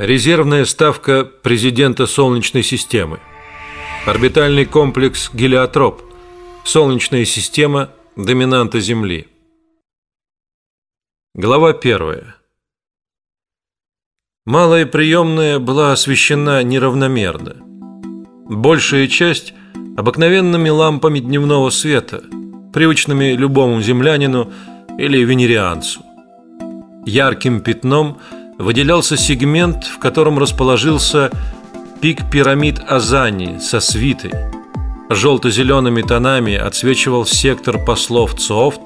Резервная ставка президента Солнечной системы. Орбитальный комплекс Гелиотроп. Солнечная система доминанта Земли. Глава первая. Малая приемная была освещена неравномерно. Большая часть обыкновенными лампами дневного света, привычными любому землянину или венерианцу. Ярким пятном – выделялся сегмент, в котором расположился пик пирамид Азани со свитой. Желто-зелеными тонами отсвечивал сектор послов Цофт.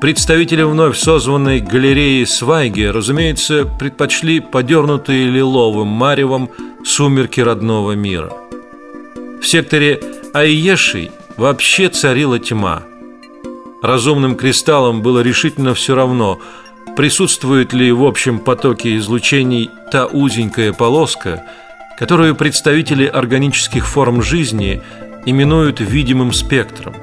Представители вновь созванной галереи Свайги, разумеется, предпочли подернутые лиловым маревом сумерки родного мира. В секторе Айеши вообще царила тьма. Разумным кристаллам было решительно все равно – присутствует ли в общем потоке излучений та узенькая полоска, которую представители органических форм жизни именуют видимым спектром.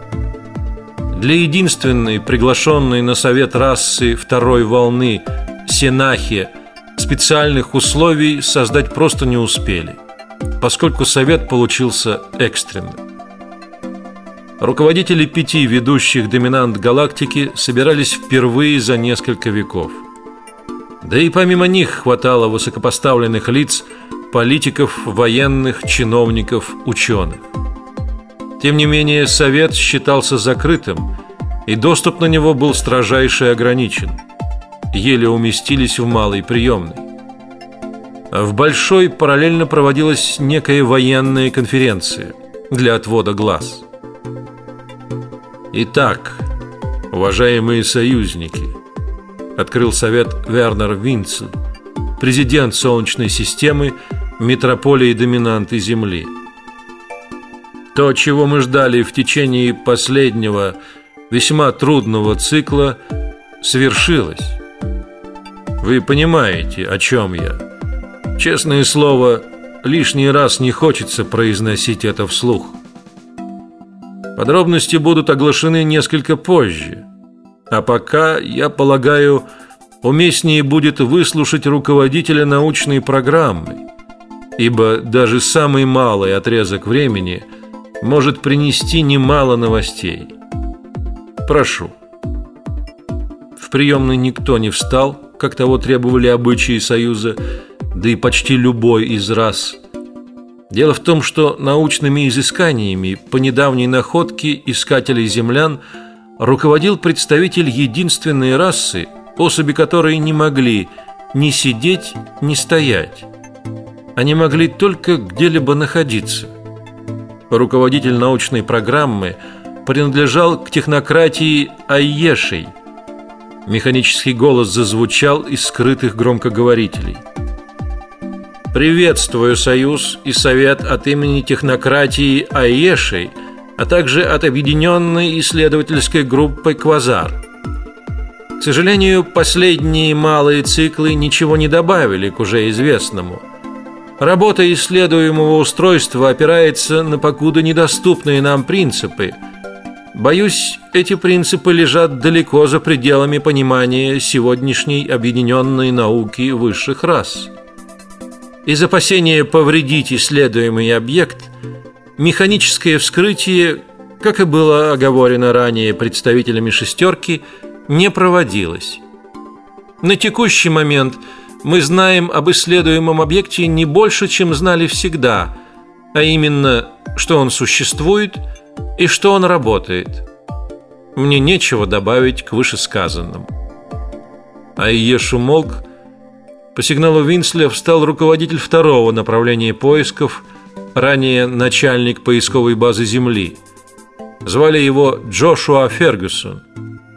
Для единственной приглашенной на совет расы второй волны Сенахи специальных условий создать просто не успели, поскольку совет получился экстренным. Руководители пяти ведущих доминант галактики собирались впервые за несколько веков. Да и помимо них хватало высокопоставленных лиц, политиков, военных, чиновников, ученых. Тем не менее, совет считался закрытым, и доступ на него был строжайше ограничен. Еле уместились в малой приемной. В большой параллельно проводилась некая военная конференция для отвода глаз. Итак, уважаемые союзники, открыл совет Вернер Винцель, президент Солнечной системы, метрополии доминанты Земли. То, чего мы ждали в течение последнего весьма трудного цикла, свершилось. Вы понимаете, о чем я? Честное слово, лишний раз не хочется произносить это вслух. Подробности будут оглашены несколько позже. А пока, я полагаю, уместнее будет выслушать руководителя научной программы, ибо даже самый малый отрезок времени может принести немало новостей. Прошу. В приемной никто не встал, как того требовали обычаи Союза, да и почти любой из рас Дело в том, что научными изысканиями по недавней находке искателей землян руководил представитель единственной расы, особи которой не могли ни сидеть, ни стоять. Они могли только где-либо находиться. Руководитель научной программы принадлежал к технократии Айешей. Механический голос зазвучал из скрытых громкоговорителей. Приветствую Союз и Совет от имени технократии Аешей, а также от объединенной исследовательской группы Квазар. К сожалению, последние малые циклы ничего не добавили к уже известному. Работа исследуемого устройства опирается на покуда недоступные нам принципы. Боюсь, эти принципы лежат далеко за пределами понимания сегодняшней объединенной науки высших рас. Из опасения повредить исследуемый объект, механическое вскрытие, как и было оговорено ранее представителями шестерки, не проводилось. На текущий момент мы знаем об исследуемом объекте не больше, чем знали всегда, а именно, что он существует и что он работает. Мне нечего добавить к вышесказанному. А Иешу молк по сигналу Винсля встал руководитель второго направления поисков, ранее начальник поисковой базы Земли. Звали его Джошуа Фергюсон,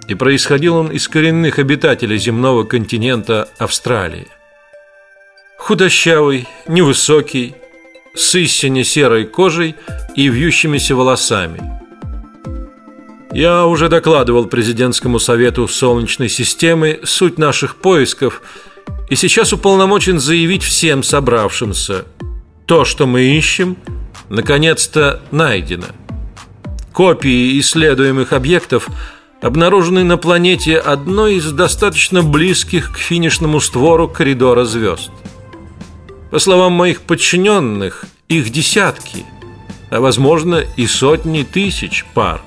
и происходил он из коренных обитателей земного континента Австралии. Худощавый, невысокий, с истинно серой кожей и вьющимися волосами. Я уже докладывал президентскому совету Солнечной системы суть наших поисков и сейчас уполномочен заявить всем собравшимся: то, что мы ищем, наконец-то найдено. Копии исследуемых объектов обнаружены на планете одной из достаточно близких к финишному створу коридора звезд. По словам моих подчиненных, их десятки, а возможно и сотни тысяч пар.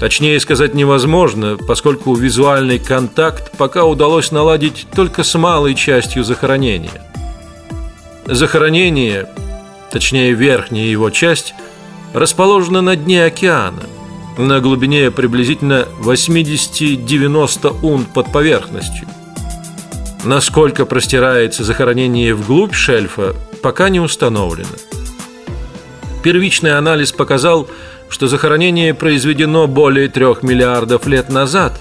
Точнее сказать невозможно, поскольку визуальный контакт пока удалось наладить только с малой частью захоронения. Захоронение, точнее верхняя его часть, расположена на дне океана, на глубине приблизительно 80-90 ун под поверхностью. Насколько простирается захоронение вглубь шельфа, пока не установлено. Первичный анализ показал, что захоронение произведено более трех миллиардов лет назад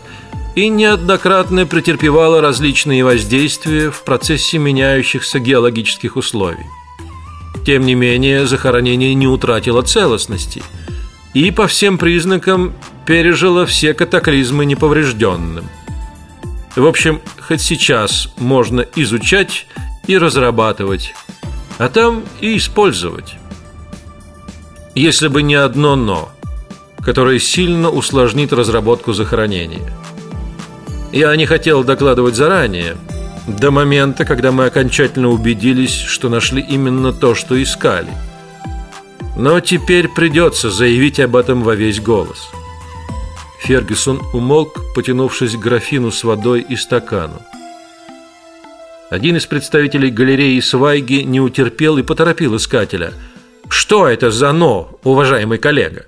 и неоднократно претерпевало различные воздействия в процессе меняющихся геологических условий. Тем не менее, захоронение не утратило целостности и по всем признакам пережило все катаклизмы неповрежденным. В общем, хоть сейчас можно изучать и разрабатывать, а там и использовать если бы не одно но, которое сильно усложнит разработку захоронения. Я не хотел докладывать заранее, до момента, когда мы окончательно убедились, что нашли именно то, что искали. Но теперь придется заявить об этом во весь голос. Фергюсон умолк, потянувшись к графину с водой и стакану. Один из представителей галереи Свайги не утерпел и поторопил искателя – что это за но, уважаемый коллега?